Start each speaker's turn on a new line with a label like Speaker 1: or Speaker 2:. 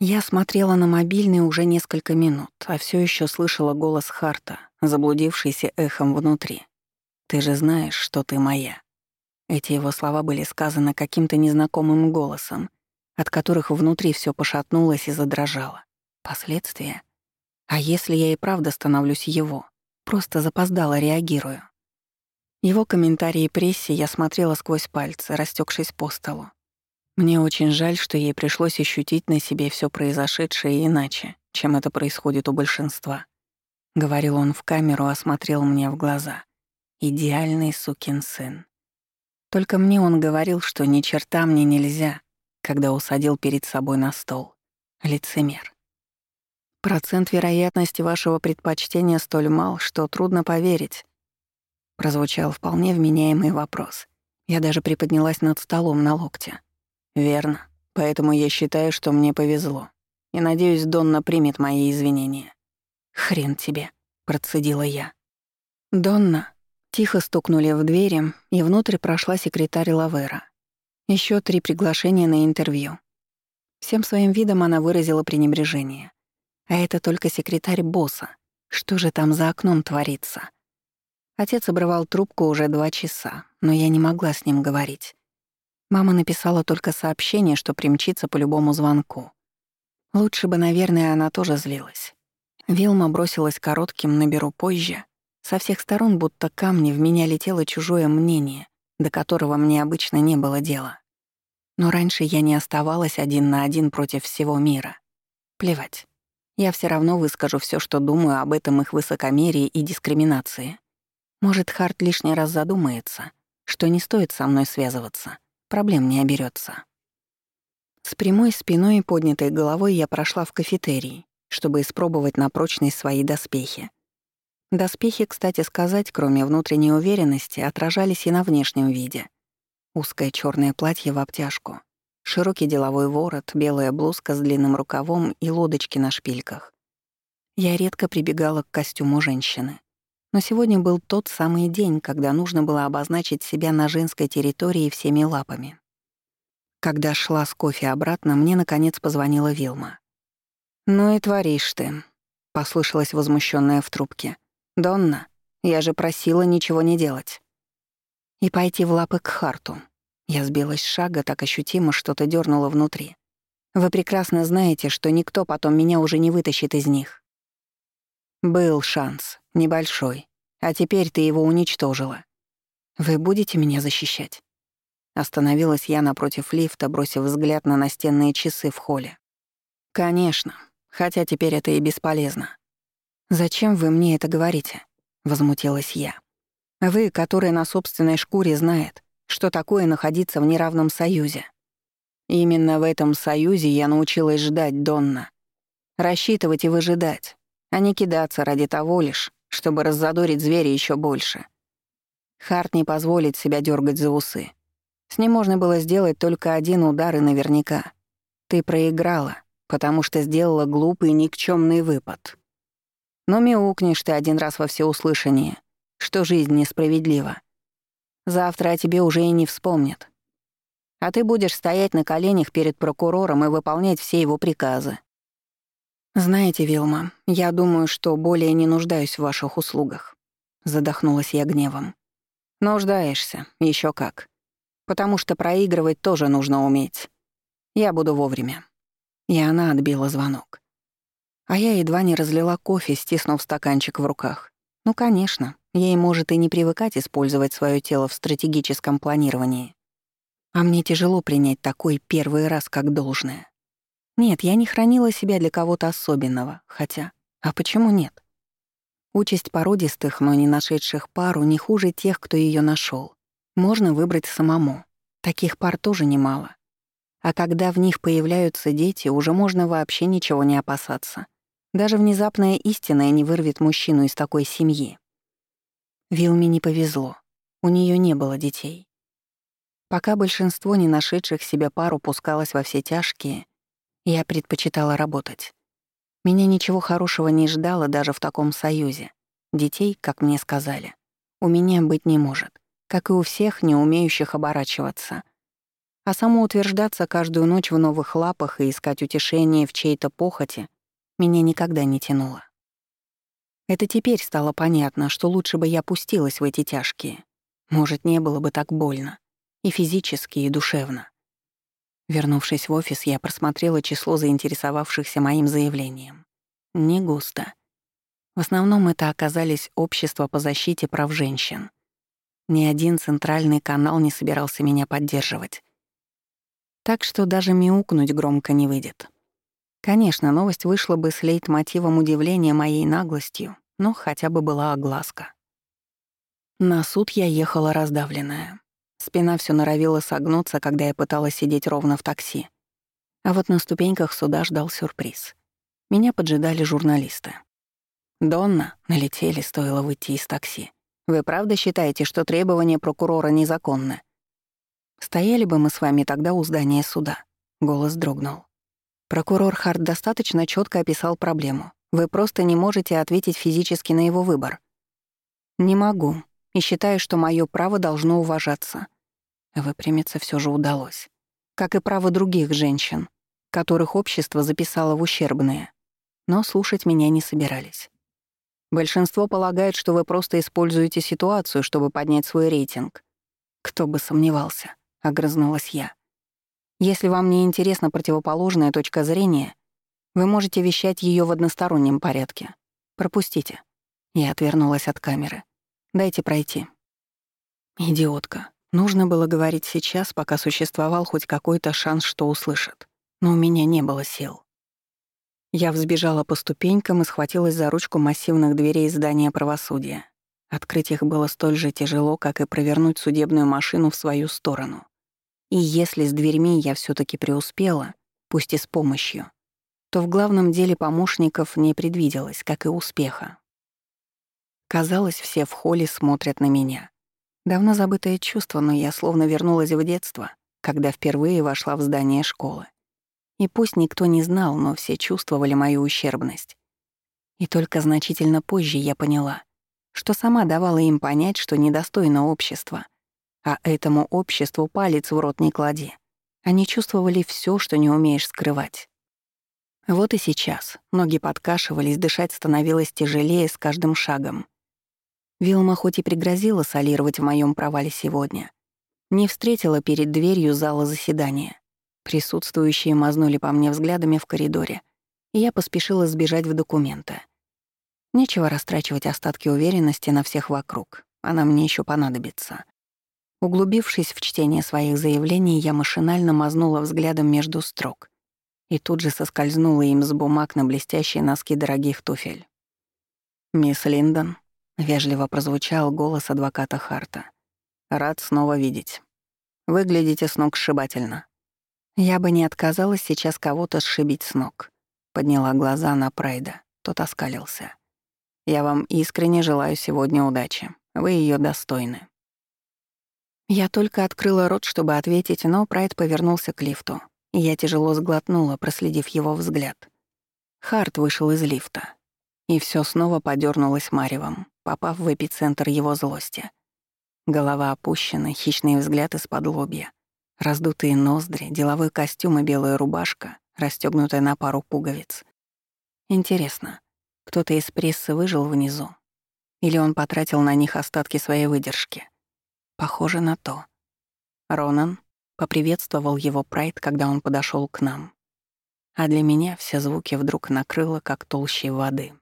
Speaker 1: Я смотрела на мобильный уже несколько минут, а все еще слышала голос Харта, заблудившийся эхом внутри. «Ты же знаешь, что ты моя». Эти его слова были сказаны каким-то незнакомым голосом, от которых внутри все пошатнулось и задрожало. Последствия? А если я и правда становлюсь его? Просто запоздало реагирую. Его комментарии прессе я смотрела сквозь пальцы, растекшись по столу. Мне очень жаль, что ей пришлось ощутить на себе все произошедшее иначе, чем это происходит у большинства. Говорил он в камеру, осмотрел мне в глаза. Идеальный сукин сын. Только мне он говорил, что ни черта мне нельзя, когда усадил перед собой на стол. Лицемер. Процент вероятности вашего предпочтения столь мал, что трудно поверить. Прозвучал вполне вменяемый вопрос. Я даже приподнялась над столом на локте. Верно. Поэтому я считаю, что мне повезло. И надеюсь, Донна примет мои извинения. Хрен тебе, процедила я. Донна. Тихо стукнули в двери, и внутрь прошла секретарь Лавера. Еще три приглашения на интервью. Всем своим видом она выразила пренебрежение. А это только секретарь босса. Что же там за окном творится? Отец обрывал трубку уже два часа, но я не могла с ним говорить. Мама написала только сообщение, что примчится по любому звонку. Лучше бы, наверное, она тоже злилась. Вилма бросилась коротким «наберу позже». Со всех сторон будто камни в меня летело чужое мнение, до которого мне обычно не было дела. Но раньше я не оставалась один на один против всего мира. Плевать. Я все равно выскажу все, что думаю об этом их высокомерии и дискриминации. Может, Харт лишний раз задумается, что не стоит со мной связываться проблем не оберется. С прямой спиной и поднятой головой я прошла в кафетерий, чтобы испробовать на прочность свои доспехи. Доспехи, кстати сказать, кроме внутренней уверенности, отражались и на внешнем виде. Узкое черное платье в обтяжку, широкий деловой ворот, белая блузка с длинным рукавом и лодочки на шпильках. Я редко прибегала к костюму женщины. Но сегодня был тот самый день, когда нужно было обозначить себя на женской территории всеми лапами. Когда шла с кофе обратно, мне наконец позвонила Вилма. «Ну и творишь ты», — послышалась возмущенная в трубке. «Донна, я же просила ничего не делать». И пойти в лапы к Харту. Я сбилась с шага, так ощутимо что-то дернуло внутри. Вы прекрасно знаете, что никто потом меня уже не вытащит из них. Был шанс, небольшой, а теперь ты его уничтожила. Вы будете меня защищать? Остановилась я напротив лифта, бросив взгляд на настенные часы в холле. Конечно, хотя теперь это и бесполезно. Зачем вы мне это говорите? Возмутилась я. Вы, который на собственной шкуре знает, что такое находиться в неравном союзе. Именно в этом союзе я научилась ждать Донна. Рассчитывать и выжидать а не кидаться ради того лишь, чтобы раззадорить зверя еще больше. Харт не позволит себя дергать за усы. С ним можно было сделать только один удар и наверняка. Ты проиграла, потому что сделала глупый никчемный выпад. Но мяукнешь ты один раз во всеуслышание, что жизнь несправедлива. Завтра о тебе уже и не вспомнят. А ты будешь стоять на коленях перед прокурором и выполнять все его приказы. «Знаете, Вилма, я думаю, что более не нуждаюсь в ваших услугах», — задохнулась я гневом. «Нуждаешься, еще как. Потому что проигрывать тоже нужно уметь. Я буду вовремя». И она отбила звонок. А я едва не разлила кофе, стиснув стаканчик в руках. Ну, конечно, ей может и не привыкать использовать свое тело в стратегическом планировании. А мне тяжело принять такой первый раз как должное. Нет, я не хранила себя для кого-то особенного, хотя... А почему нет? Участь породистых, но не нашедших пару, не хуже тех, кто ее нашел. Можно выбрать самому. Таких пар тоже немало. А когда в них появляются дети, уже можно вообще ничего не опасаться. Даже внезапная истина не вырвет мужчину из такой семьи. Вилме не повезло. У нее не было детей. Пока большинство не нашедших себя пару пускалось во все тяжкие, я предпочитала работать. Меня ничего хорошего не ждало даже в таком союзе. Детей, как мне сказали, у меня быть не может, как и у всех, не умеющих оборачиваться. А самоутверждаться каждую ночь в новых лапах и искать утешение в чьей-то похоти меня никогда не тянуло. Это теперь стало понятно, что лучше бы я пустилась в эти тяжкие. Может, не было бы так больно. И физически, и душевно. Вернувшись в офис, я просмотрела число заинтересовавшихся моим заявлением. Не густо. В основном это оказались общества по защите прав женщин. Ни один центральный канал не собирался меня поддерживать. Так что даже мяукнуть громко не выйдет. Конечно, новость вышла бы с лейтмотивом удивления моей наглостью, но хотя бы была огласка. На суд я ехала раздавленная. Спина все норовила согнуться, когда я пыталась сидеть ровно в такси. А вот на ступеньках суда ждал сюрприз. Меня поджидали журналисты. «Донна», — налетели, стоило выйти из такси. «Вы правда считаете, что требования прокурора незаконны?» «Стояли бы мы с вами тогда у здания суда», — голос дрогнул. Прокурор Харт достаточно четко описал проблему. Вы просто не можете ответить физически на его выбор. «Не могу», и считаю, что мое право должно уважаться. Выпрямиться все же удалось. Как и право других женщин, которых общество записало в ущербные. Но слушать меня не собирались. Большинство полагает, что вы просто используете ситуацию, чтобы поднять свой рейтинг. Кто бы сомневался, — огрызнулась я. Если вам не интересна противоположная точка зрения, вы можете вещать ее в одностороннем порядке. Пропустите. Я отвернулась от камеры. Дайте пройти. Идиотка. Нужно было говорить сейчас, пока существовал хоть какой-то шанс, что услышат. Но у меня не было сил. Я взбежала по ступенькам и схватилась за ручку массивных дверей здания правосудия. Открыть их было столь же тяжело, как и провернуть судебную машину в свою сторону. И если с дверьми я все таки преуспела, пусть и с помощью, то в главном деле помощников не предвиделось, как и успеха. Казалось, все в холле смотрят на меня. Давно забытое чувство, но я словно вернулась в детство, когда впервые вошла в здание школы. И пусть никто не знал, но все чувствовали мою ущербность. И только значительно позже я поняла, что сама давала им понять, что недостойно общества, а этому обществу палец в рот не клади. Они чувствовали все, что не умеешь скрывать. Вот и сейчас ноги подкашивались, дышать становилось тяжелее с каждым шагом. Вилма хоть и пригрозила солировать в моем провале сегодня, не встретила перед дверью зала заседания. Присутствующие мазнули по мне взглядами в коридоре, и я поспешила сбежать в документы. Нечего растрачивать остатки уверенности на всех вокруг, она мне еще понадобится. Углубившись в чтение своих заявлений, я машинально мазнула взглядом между строк и тут же соскользнула им с бумаг на блестящие носки дорогих туфель. «Мисс Линдон», — вежливо прозвучал голос адвоката Харта. «Рад снова видеть. Выглядите с ног сшибательно». Я бы не отказалась сейчас кого-то сшибить с ног. Подняла глаза на Прайда, тот оскалился. «Я вам искренне желаю сегодня удачи. Вы ее достойны». Я только открыла рот, чтобы ответить, но Прайд повернулся к лифту, и я тяжело сглотнула, проследив его взгляд. Харт вышел из лифта, и все снова подернулось маревом попав в эпицентр его злости. Голова опущена, хищный взгляд из-под лобья, раздутые ноздри, деловой костюм и белая рубашка, расстёгнутая на пару пуговиц. Интересно, кто-то из прессы выжил внизу? Или он потратил на них остатки своей выдержки? Похоже на то. Ронан поприветствовал его Прайд, когда он подошел к нам. А для меня все звуки вдруг накрыло, как толщей воды.